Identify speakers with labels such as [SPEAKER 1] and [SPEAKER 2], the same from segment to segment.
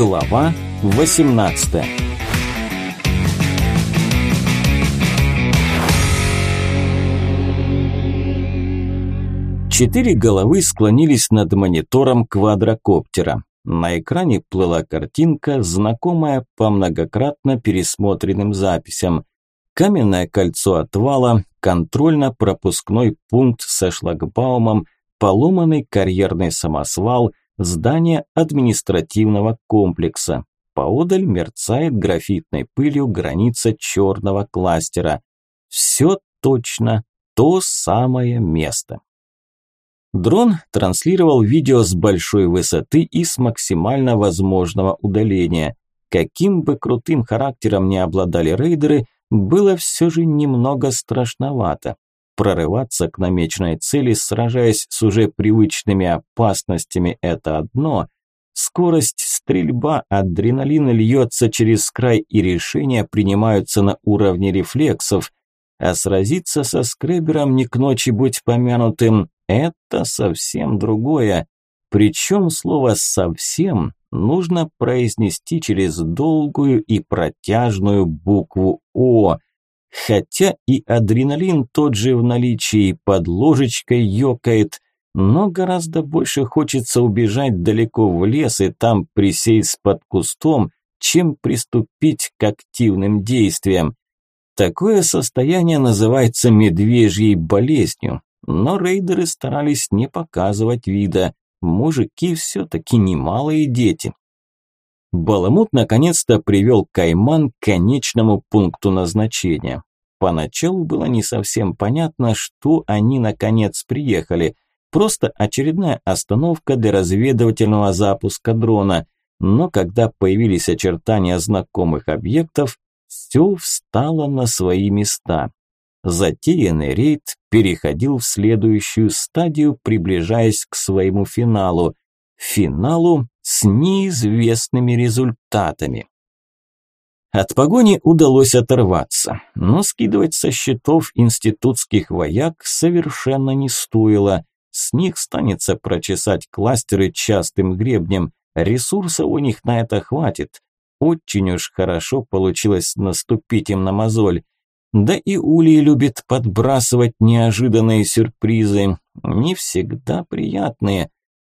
[SPEAKER 1] Глава 18 Четыре головы склонились над монитором квадрокоптера. На экране плыла картинка, знакомая по многократно пересмотренным записям. Каменное кольцо отвала, контрольно-пропускной пункт со шлагбаумом, поломанный карьерный самосвал, здание административного комплекса. Поодаль мерцает графитной пылью граница черного кластера. Все точно то самое место. Дрон транслировал видео с большой высоты и с максимально возможного удаления. Каким бы крутым характером ни обладали рейдеры, было все же немного страшновато. Прорываться к намеченной цели, сражаясь с уже привычными опасностями, это одно. Скорость, стрельба, адреналин льется через край и решения принимаются на уровне рефлексов. А сразиться со скребером не к ночи будь помянутым – это совсем другое. Причем слово «совсем» нужно произнести через долгую и протяжную букву «О», хотя и адреналин тот же в наличии, под ложечкой ёкает, но гораздо больше хочется убежать далеко в лес и там присесть под кустом, чем приступить к активным действиям. Такое состояние называется медвежьей болезнью, но рейдеры старались не показывать вида, мужики все-таки немалые дети. Баламут наконец-то привел Кайман к конечному пункту назначения. Поначалу было не совсем понятно, что они наконец приехали. Просто очередная остановка для разведывательного запуска дрона. Но когда появились очертания знакомых объектов, все встало на свои места. Затеянный рейд переходил в следующую стадию, приближаясь к своему финалу. Финалу с неизвестными результатами. От погони удалось оторваться, но скидывать со счетов институтских вояк совершенно не стоило. С них станется прочесать кластеры частым гребнем, ресурсов у них на это хватит. Очень уж хорошо получилось наступить им на мозоль. Да и Улей любит подбрасывать неожиданные сюрпризы, не всегда приятные.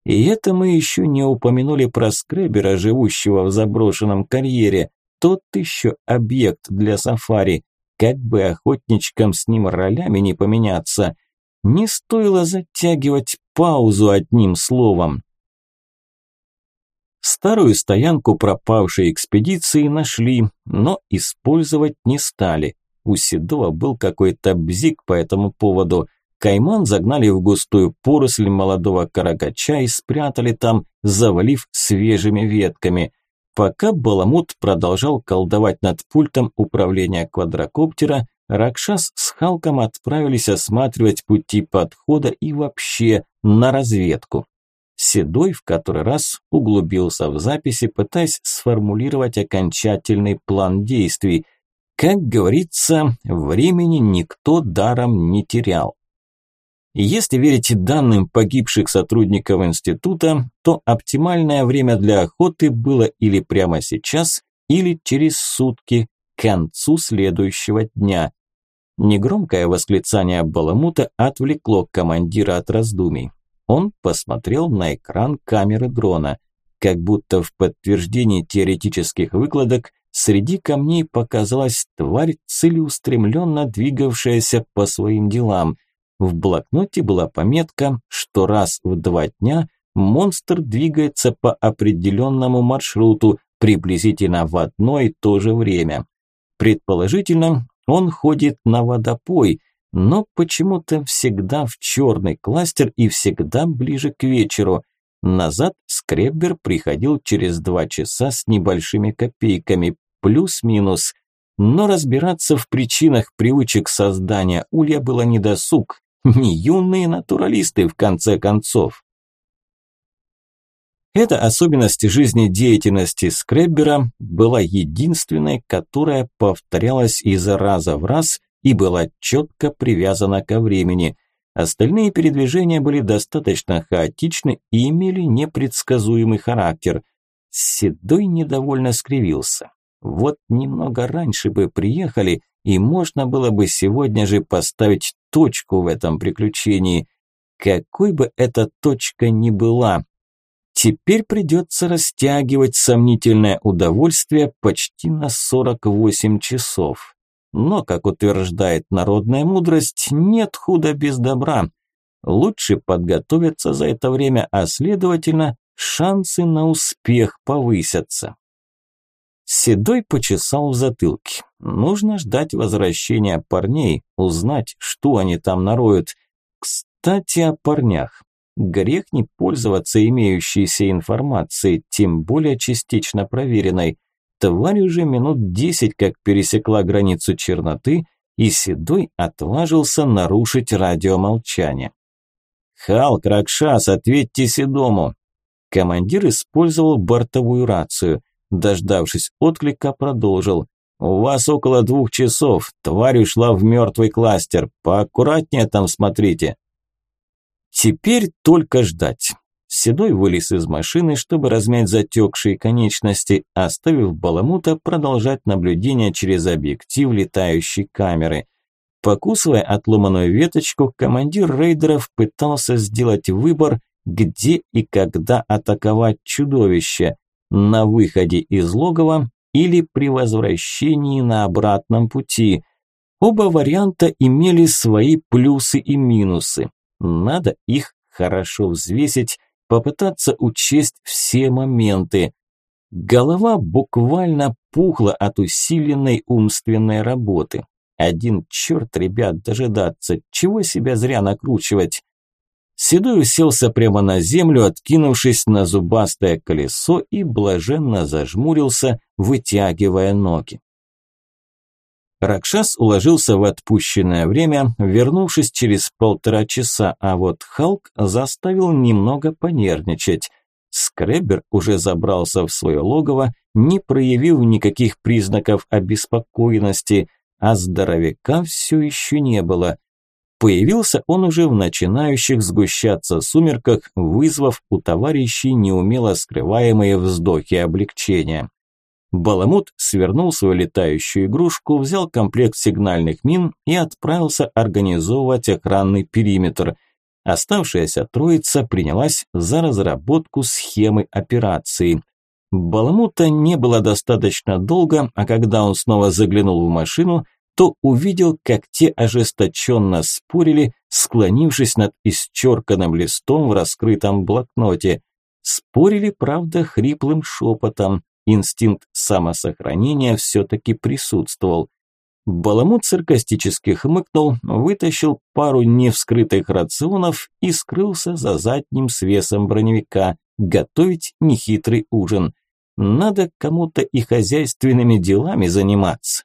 [SPEAKER 1] И это мы еще не упомянули про скребера, живущего в заброшенном карьере. Тот еще объект для сафари. Как бы охотничкам с ним ролями не поменяться. Не стоило затягивать паузу одним словом. Старую стоянку пропавшей экспедиции нашли, но использовать не стали. У Седова был какой-то бзик по этому поводу. Кайман загнали в густую поросль молодого карагача и спрятали там, завалив свежими ветками. Пока Баламут продолжал колдовать над пультом управления квадрокоптера, Ракшас с Халком отправились осматривать пути подхода и вообще на разведку. Седой в который раз углубился в записи, пытаясь сформулировать окончательный план действий – как говорится, времени никто даром не терял. Если верить данным погибших сотрудников института, то оптимальное время для охоты было или прямо сейчас, или через сутки, к концу следующего дня. Негромкое восклицание Баламута отвлекло командира от раздумий. Он посмотрел на экран камеры дрона. Как будто в подтверждении теоретических выкладок Среди камней показалась тварь, целеустремленно двигавшаяся по своим делам. В блокноте была пометка, что раз в два дня монстр двигается по определенному маршруту, приблизительно в одно и то же время. Предположительно, он ходит на водопой, но почему-то всегда в черный кластер и всегда ближе к вечеру. Назад Скреббер приходил через два часа с небольшими копейками, плюс-минус. Но разбираться в причинах привычек создания улья было недосуг. Не юные натуралисты, в конце концов. Эта особенность жизнедеятельности Скреббера была единственной, которая повторялась из раза в раз и была четко привязана ко времени. Остальные передвижения были достаточно хаотичны и имели непредсказуемый характер. Седой недовольно скривился. Вот немного раньше бы приехали, и можно было бы сегодня же поставить точку в этом приключении. Какой бы эта точка ни была, теперь придется растягивать сомнительное удовольствие почти на 48 часов. Но, как утверждает народная мудрость, нет худа без добра. Лучше подготовиться за это время, а следовательно, шансы на успех повысятся. Седой почесал в затылке. Нужно ждать возвращения парней, узнать, что они там нароют. Кстати, о парнях. Грех не пользоваться имеющейся информацией, тем более частично проверенной. Тварь уже минут десять как пересекла границу черноты, и Седой отважился нарушить радиомолчание. «Халк, Ракшас, ответьте Седому!» Командир использовал бортовую рацию. Дождавшись отклика, продолжил. «У вас около двух часов. Тварь ушла в мертвый кластер. Поаккуратнее там смотрите». Теперь только ждать. Седой вылез из машины, чтобы размять затекшие конечности, оставив Баламута продолжать наблюдение через объектив летающей камеры. Покусывая отломанную веточку, командир рейдеров пытался сделать выбор, где и когда атаковать чудовище – на выходе из логова или при возвращении на обратном пути. Оба варианта имели свои плюсы и минусы. Надо их хорошо взвесить, попытаться учесть все моменты. Голова буквально пухла от усиленной умственной работы. Один черт, ребят, дожидаться, чего себя зря накручивать. Седой уселся прямо на землю, откинувшись на зубастое колесо и блаженно зажмурился, вытягивая ноги. Ракшас уложился в отпущенное время, вернувшись через полтора часа, а вот Халк заставил немного понервничать. Скребер уже забрался в свое логово, не проявив никаких признаков обеспокоенности, а здоровяка все еще не было. Появился он уже в начинающих сгущаться сумерках, вызвав у товарищей неумело скрываемые вздохи облегчения. Баламут свернул свою летающую игрушку, взял комплект сигнальных мин и отправился организовывать охранный периметр. Оставшаяся троица принялась за разработку схемы операции. Баламута не было достаточно долго, а когда он снова заглянул в машину, то увидел, как те ожесточенно спорили, склонившись над исчерканным листом в раскрытом блокноте. Спорили, правда, хриплым шепотом. Инстинкт самосохранения все-таки присутствовал. Баламут саркастически хмыкнул, вытащил пару невскрытых рационов и скрылся за задним свесом броневика, готовить нехитрый ужин. Надо кому-то и хозяйственными делами заниматься.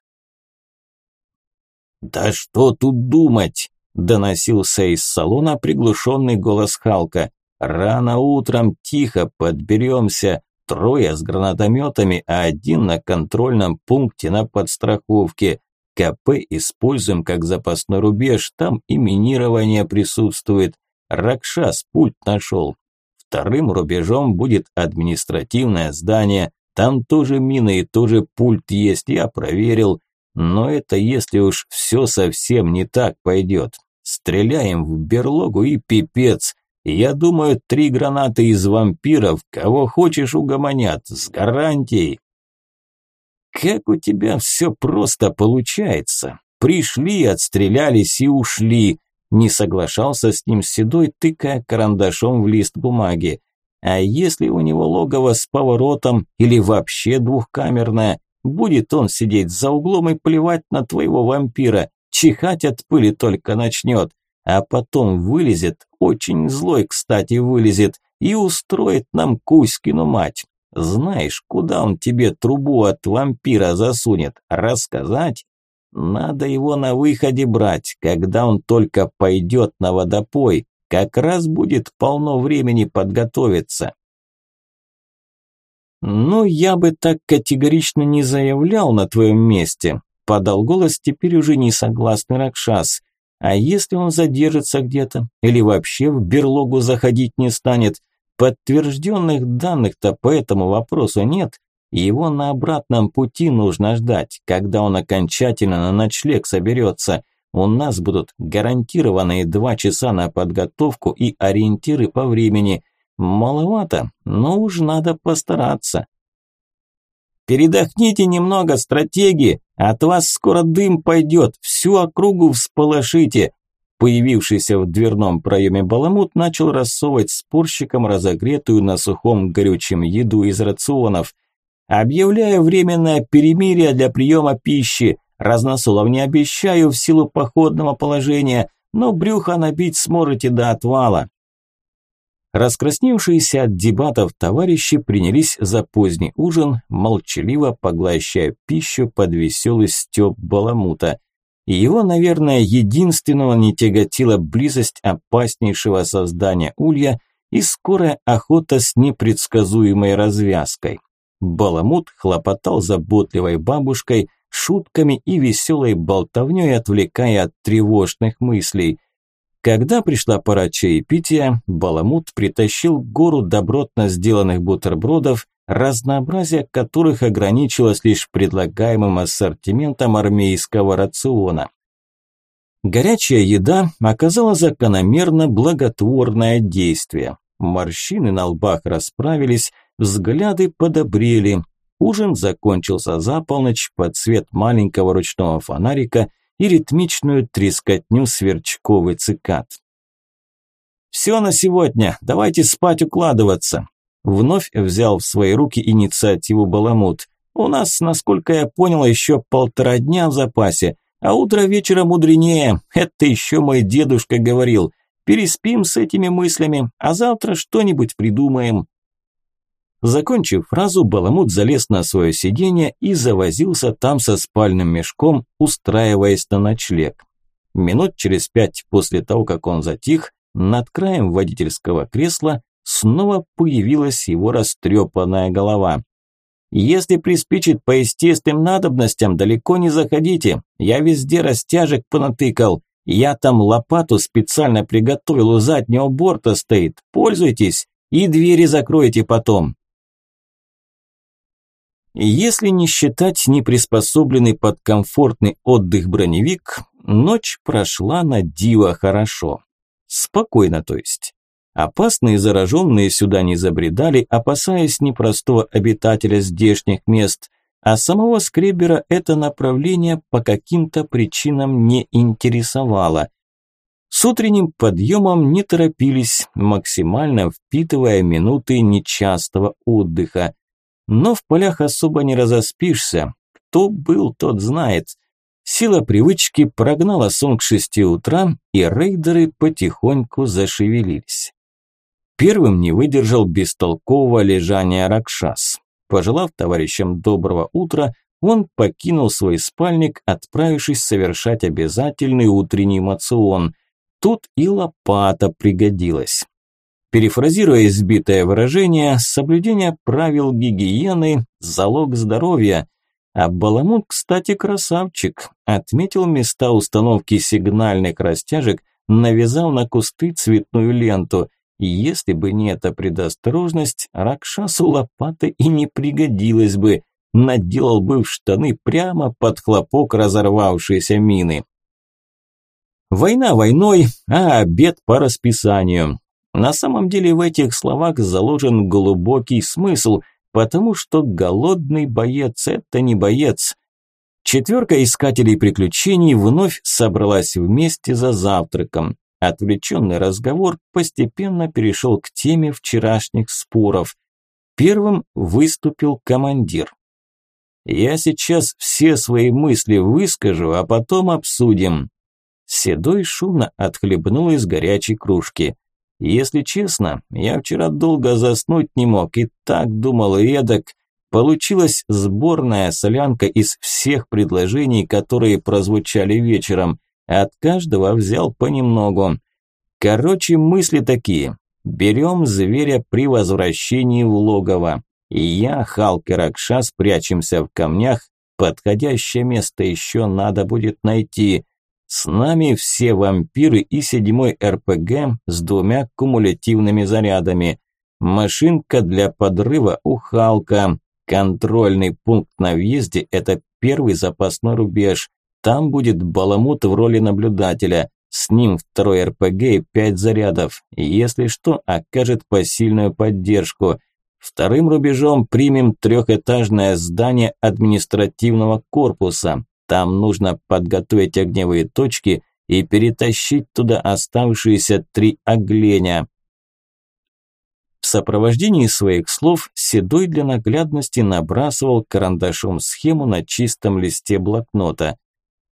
[SPEAKER 1] «Да что тут думать?» – доносился из салона приглушенный голос Халка. «Рано утром, тихо, подберемся. Трое с гранатометами, а один на контрольном пункте на подстраховке. КП используем как запасной рубеж, там и минирование присутствует. Ракшас пульт нашел. Вторым рубежом будет административное здание. Там тоже мины и тоже пульт есть, я проверил. Но это если уж все совсем не так пойдет. Стреляем в берлогу и пипец. Я думаю, три гранаты из вампиров, кого хочешь угомонят, с гарантией. Как у тебя все просто получается. Пришли, отстрелялись и ушли. Не соглашался с ним Седой, тыкая карандашом в лист бумаги. А если у него логово с поворотом или вообще двухкамерное, Будет он сидеть за углом и плевать на твоего вампира, чихать от пыли только начнет, а потом вылезет, очень злой, кстати, вылезет, и устроит нам Кузькину мать. Знаешь, куда он тебе трубу от вампира засунет? Рассказать? Надо его на выходе брать, когда он только пойдет на водопой. Как раз будет полно времени подготовиться. «Ну, я бы так категорично не заявлял на твоем месте», подал голос теперь уже не согласный Ракшас. «А если он задержится где-то или вообще в берлогу заходить не станет, Подтвержденных данных-то по этому вопросу нет, его на обратном пути нужно ждать, когда он окончательно на ночлег соберется. У нас будут гарантированные два часа на подготовку и ориентиры по времени. Маловато, но уж надо постараться. Передохните немного, стратеги, от вас скоро дым пойдет, всю округу всполошите. Появившийся в дверном проеме баламут начал рассовывать спорщикам разогретую на сухом горючем еду из рационов. «Объявляю временное перемирие для приема пищи. Разносолов не обещаю в силу походного положения, но брюхо набить сможете до отвала». Раскрасневшиеся от дебатов товарищи принялись за поздний ужин, молчаливо поглощая пищу под веселый стёб баламута. Его, наверное, единственного не тяготила близость опаснейшего создания улья и скорая охота с непредсказуемой развязкой. Баламут хлопотал заботливой бабушкой, шутками и веселой болтовней отвлекая от тревожных мыслей. Когда пришла пора чаепития, Баламут притащил гору добротно сделанных бутербродов, разнообразие которых ограничилось лишь предлагаемым ассортиментом армейского рациона. Горячая еда оказала закономерно благотворное действие. Морщины на лбах расправились, взгляды подобрели. Ужин закончился за полночь под цвет маленького ручного фонарика и ритмичную трескотню сверчковый цикад. «Все на сегодня, давайте спать укладываться», Вновь взял в свои руки инициативу Баламут. «У нас, насколько я понял, еще полтора дня в запасе, а утро вечера мудренее. Это еще мой дедушка говорил. Переспим с этими мыслями, а завтра что-нибудь придумаем». Закончив фразу, Баламут залез на свое сиденье и завозился там со спальным мешком, устраиваясь на ночлег. Минут через пять после того, как он затих, над краем водительского кресла снова появилась его растрепанная голова. «Если приспичит по естественным надобностям, далеко не заходите. Я везде растяжек понатыкал. Я там лопату специально приготовил, у заднего борта стоит. Пользуйтесь и двери закройте потом». Если не считать неприспособленный под комфортный отдых броневик, ночь прошла на диво хорошо. Спокойно, то есть. Опасные зараженные сюда не забредали, опасаясь непростого обитателя здешних мест, а самого Скребера это направление по каким-то причинам не интересовало. С утренним подъемом не торопились, максимально впитывая минуты нечастого отдыха. Но в полях особо не разоспишься. Кто был, тот знает. Сила привычки прогнала сон к шести утра, и рейдеры потихоньку зашевелились. Первым не выдержал бестолкового лежания Ракшас. Пожелав товарищам доброго утра, он покинул свой спальник, отправившись совершать обязательный утренний мацион. Тут и лопата пригодилась. Перефразируя избитое выражение, соблюдение правил гигиены – залог здоровья. А Баламут, кстати, красавчик, отметил места установки сигнальных растяжек, навязал на кусты цветную ленту. И если бы не эта предосторожность, Ракшасу лопаты и не пригодилась бы, наделал бы в штаны прямо под хлопок разорвавшейся мины. Война войной, а обед по расписанию. На самом деле в этих словах заложен глубокий смысл, потому что голодный боец – это не боец. Четверка искателей приключений вновь собралась вместе за завтраком. Отвлеченный разговор постепенно перешел к теме вчерашних споров. Первым выступил командир. «Я сейчас все свои мысли выскажу, а потом обсудим». Седой шумно отхлебнул из горячей кружки. «Если честно, я вчера долго заснуть не мог и так думал эдак. Получилась сборная солянка из всех предложений, которые прозвучали вечером. От каждого взял понемногу. Короче, мысли такие. Берем зверя при возвращении в логово. И я, Халк и Ракша спрячемся в камнях. Подходящее место еще надо будет найти. С нами все вампиры и седьмой РПГ с двумя кумулятивными зарядами. Машинка для подрыва у Халка. Контрольный пункт на въезде – это первый запасной рубеж. Там будет Баламут в роли наблюдателя. С ним второй РПГ и пять зарядов. Если что, окажет посильную поддержку. Вторым рубежом примем трехэтажное здание административного корпуса. Там нужно подготовить огневые точки и перетащить туда оставшиеся три огленя. В сопровождении своих слов Седой для наглядности набрасывал карандашом схему на чистом листе блокнота.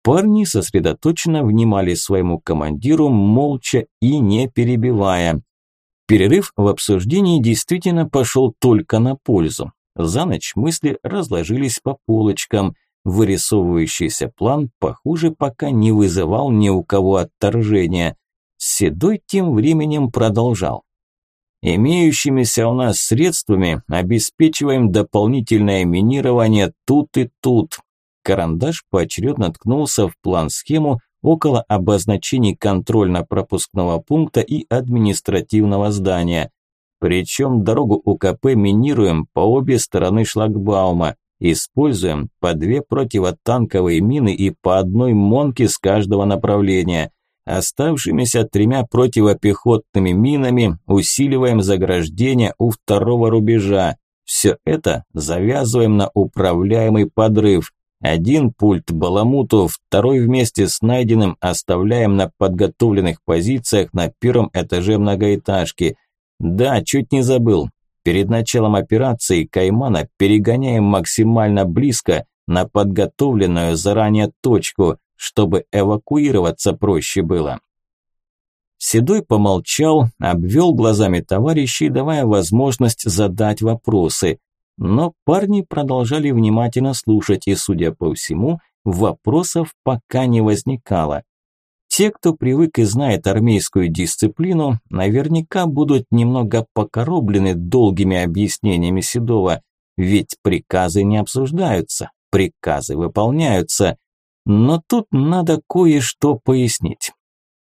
[SPEAKER 1] Парни сосредоточенно внимали своему командиру, молча и не перебивая. Перерыв в обсуждении действительно пошел только на пользу. За ночь мысли разложились по полочкам. Вырисовывающийся план, похоже, пока не вызывал ни у кого отторжения. Седой тем временем продолжал. Имеющимися у нас средствами обеспечиваем дополнительное минирование тут и тут. Карандаш поочередно ткнулся в план-схему, около обозначений контрольно-пропускного пункта и административного здания. Причем дорогу УКП минируем по обе стороны шлагбаума. Используем по две противотанковые мины и по одной монке с каждого направления. Оставшимися тремя противопехотными минами усиливаем заграждение у второго рубежа. Все это завязываем на управляемый подрыв. Один пульт Баламуту, второй вместе с найденным оставляем на подготовленных позициях на первом этаже многоэтажки. Да, чуть не забыл. Перед началом операции Каймана перегоняем максимально близко на подготовленную заранее точку, чтобы эвакуироваться проще было. Седой помолчал, обвел глазами товарищей, давая возможность задать вопросы. Но парни продолжали внимательно слушать, и, судя по всему, вопросов пока не возникало. Те, кто привык и знает армейскую дисциплину, наверняка будут немного покороблены долгими объяснениями Седова, ведь приказы не обсуждаются, приказы выполняются. Но тут надо кое-что пояснить.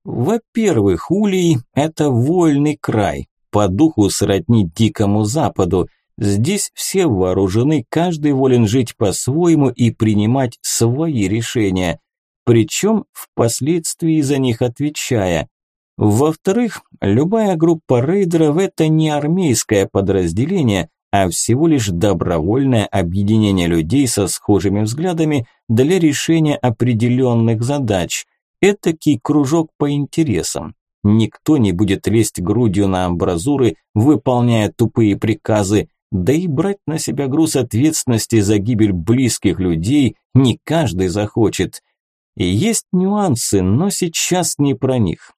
[SPEAKER 1] Во-первых, Улей – это вольный край, по духу сродни Дикому Западу, Здесь все вооружены, каждый волен жить по-своему и принимать свои решения, причем впоследствии за них отвечая. Во-вторых, любая группа рейдеров – это не армейское подразделение, а всего лишь добровольное объединение людей со схожими взглядами для решения определенных задач. Этакий кружок по интересам. Никто не будет лезть грудью на амбразуры, выполняя тупые приказы, да и брать на себя груз ответственности за гибель близких людей не каждый захочет. Есть нюансы, но сейчас не про них.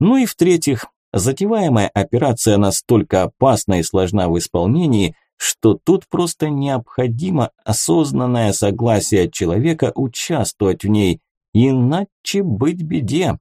[SPEAKER 1] Ну и в-третьих, затеваемая операция настолько опасна и сложна в исполнении, что тут просто необходимо осознанное согласие человека участвовать в ней, иначе быть беде.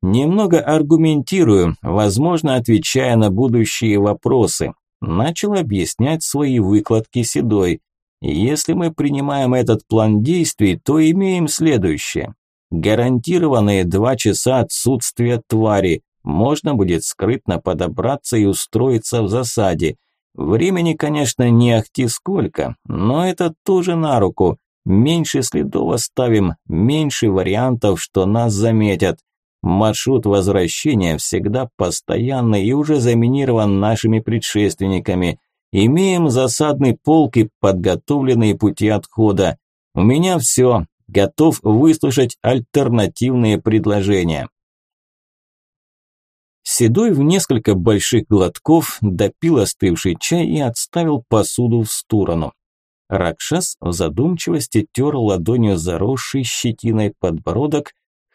[SPEAKER 1] Немного аргументирую, возможно, отвечая на будущие вопросы начал объяснять свои выкладки Седой. Если мы принимаем этот план действий, то имеем следующее. Гарантированные два часа отсутствия твари. Можно будет скрытно подобраться и устроиться в засаде. Времени, конечно, не ахти сколько, но это тоже на руку. Меньше следов оставим, меньше вариантов, что нас заметят. Маршрут возвращения всегда постоянный и уже заминирован нашими предшественниками. Имеем засадный полк и подготовленные пути отхода. У меня все. Готов выслушать альтернативные предложения. Седой в несколько больших глотков допил остывший чай и отставил посуду в сторону. Ракшас в задумчивости тер ладонью заросший щетиной подбородок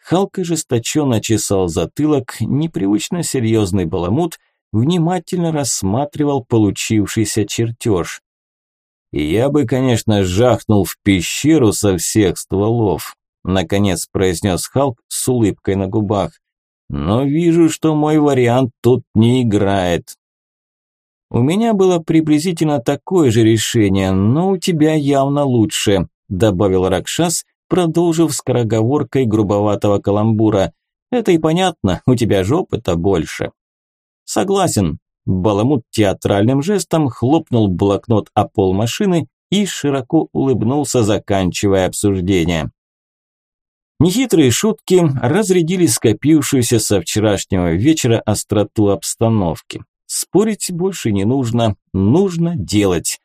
[SPEAKER 1] Халк ожесточенно чесал затылок, непривычно серьезный баламут внимательно рассматривал получившийся чертеж. «Я бы, конечно, жахнул в пещеру со всех стволов», наконец произнес Халк с улыбкой на губах. «Но вижу, что мой вариант тут не играет». «У меня было приблизительно такое же решение, но у тебя явно лучше», добавил Ракшас, продолжив скороговоркой грубоватого каламбура. «Это и понятно, у тебя же опыта больше». «Согласен», Баламут театральным жестом хлопнул блокнот о пол машины и широко улыбнулся, заканчивая обсуждение. Нехитрые шутки разрядили скопившуюся со вчерашнего вечера остроту обстановки. Спорить больше не нужно, нужно делать.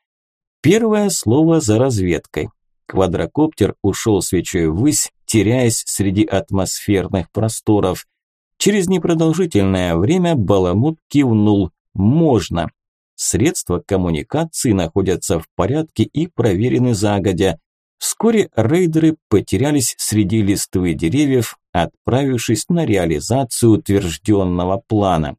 [SPEAKER 1] Первое слово за разведкой. Квадрокоптер ушел свечой ввысь, теряясь среди атмосферных просторов. Через непродолжительное время Баламут кивнул. Можно. Средства коммуникации находятся в порядке и проверены загодя. Вскоре рейдеры потерялись среди листвы деревьев, отправившись на реализацию утвержденного плана.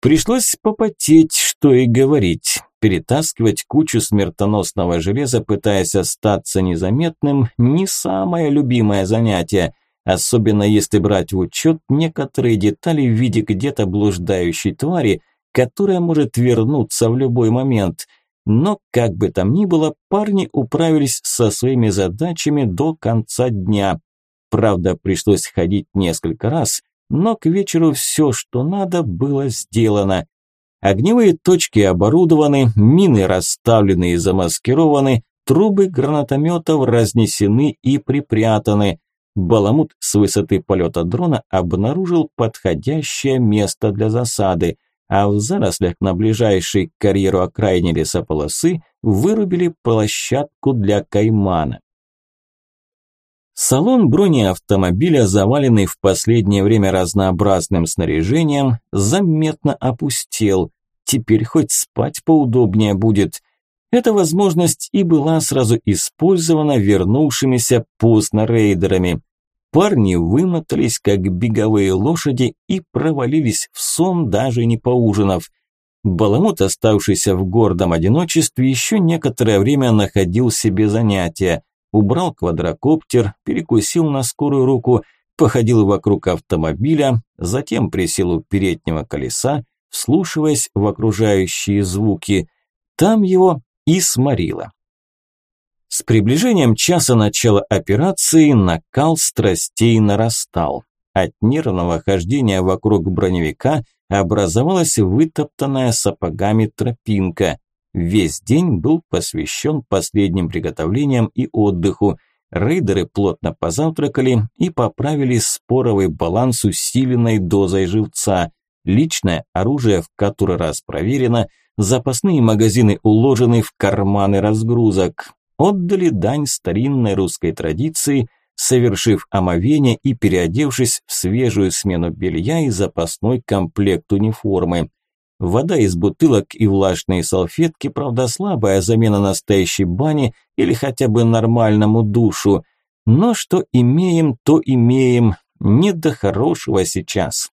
[SPEAKER 1] Пришлось попотеть, что и говорить. Перетаскивать кучу смертоносного железа, пытаясь остаться незаметным, не самое любимое занятие, особенно если брать в учет некоторые детали в виде где-то блуждающей твари, которая может вернуться в любой момент. Но, как бы там ни было, парни управились со своими задачами до конца дня. Правда, пришлось ходить несколько раз, но к вечеру все, что надо, было сделано. Огневые точки оборудованы, мины расставлены и замаскированы, трубы гранатометов разнесены и припрятаны. Баламут с высоты полета дрона обнаружил подходящее место для засады, а в зарослях на ближайшей к карьеру окраине лесополосы вырубили площадку для каймана. Салон бронеавтомобиля, заваленный в последнее время разнообразным снаряжением, заметно опустел. Теперь хоть спать поудобнее будет. Эта возможность и была сразу использована вернувшимися поздно рейдерами. Парни вымотались, как беговые лошади, и провалились в сон, даже не поужинав. Баламут, оставшийся в гордом одиночестве, еще некоторое время находил себе занятия убрал квадрокоптер, перекусил на скорую руку, походил вокруг автомобиля, затем присел у переднего колеса, вслушиваясь в окружающие звуки. Там его и сморило. С приближением часа начала операции накал страстей нарастал. От нервного хождения вокруг броневика образовалась вытоптанная сапогами тропинка. Весь день был посвящен последним приготовлениям и отдыху. Рейдеры плотно позавтракали и поправили споровый баланс усиленной дозой живца. Личное оружие в который раз проверено, запасные магазины уложены в карманы разгрузок. Отдали дань старинной русской традиции, совершив омовение и переодевшись в свежую смену белья и запасной комплект униформы. Вода из бутылок и влажные салфетки, правда, слабая замена настоящей бани или хотя бы нормальному душу. Но что имеем, то имеем. Не до хорошего сейчас.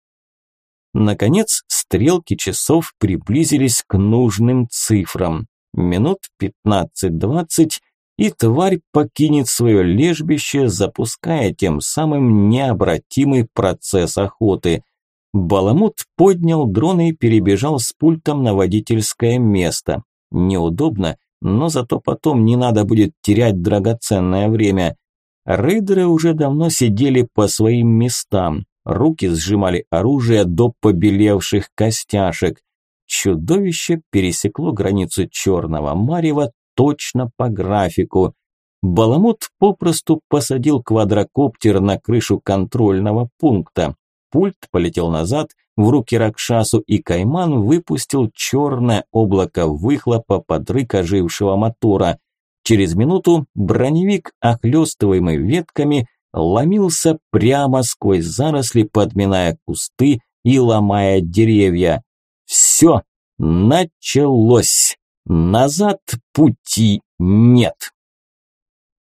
[SPEAKER 1] Наконец, стрелки часов приблизились к нужным цифрам. Минут 15-20, и тварь покинет свое лежбище, запуская тем самым необратимый процесс охоты – Баламут поднял дрон и перебежал с пультом на водительское место. Неудобно, но зато потом не надо будет терять драгоценное время. Рейдеры уже давно сидели по своим местам. Руки сжимали оружие до побелевших костяшек. Чудовище пересекло границу черного марева точно по графику. Баламут попросту посадил квадрокоптер на крышу контрольного пункта пульт полетел назад в руки Ракшасу, и Кайман выпустил черное облако выхлопа под рык ожившего мотора. Через минуту броневик, охлестываемый ветками, ломился прямо сквозь заросли, подминая кусты и ломая деревья. Все, началось. Назад пути нет.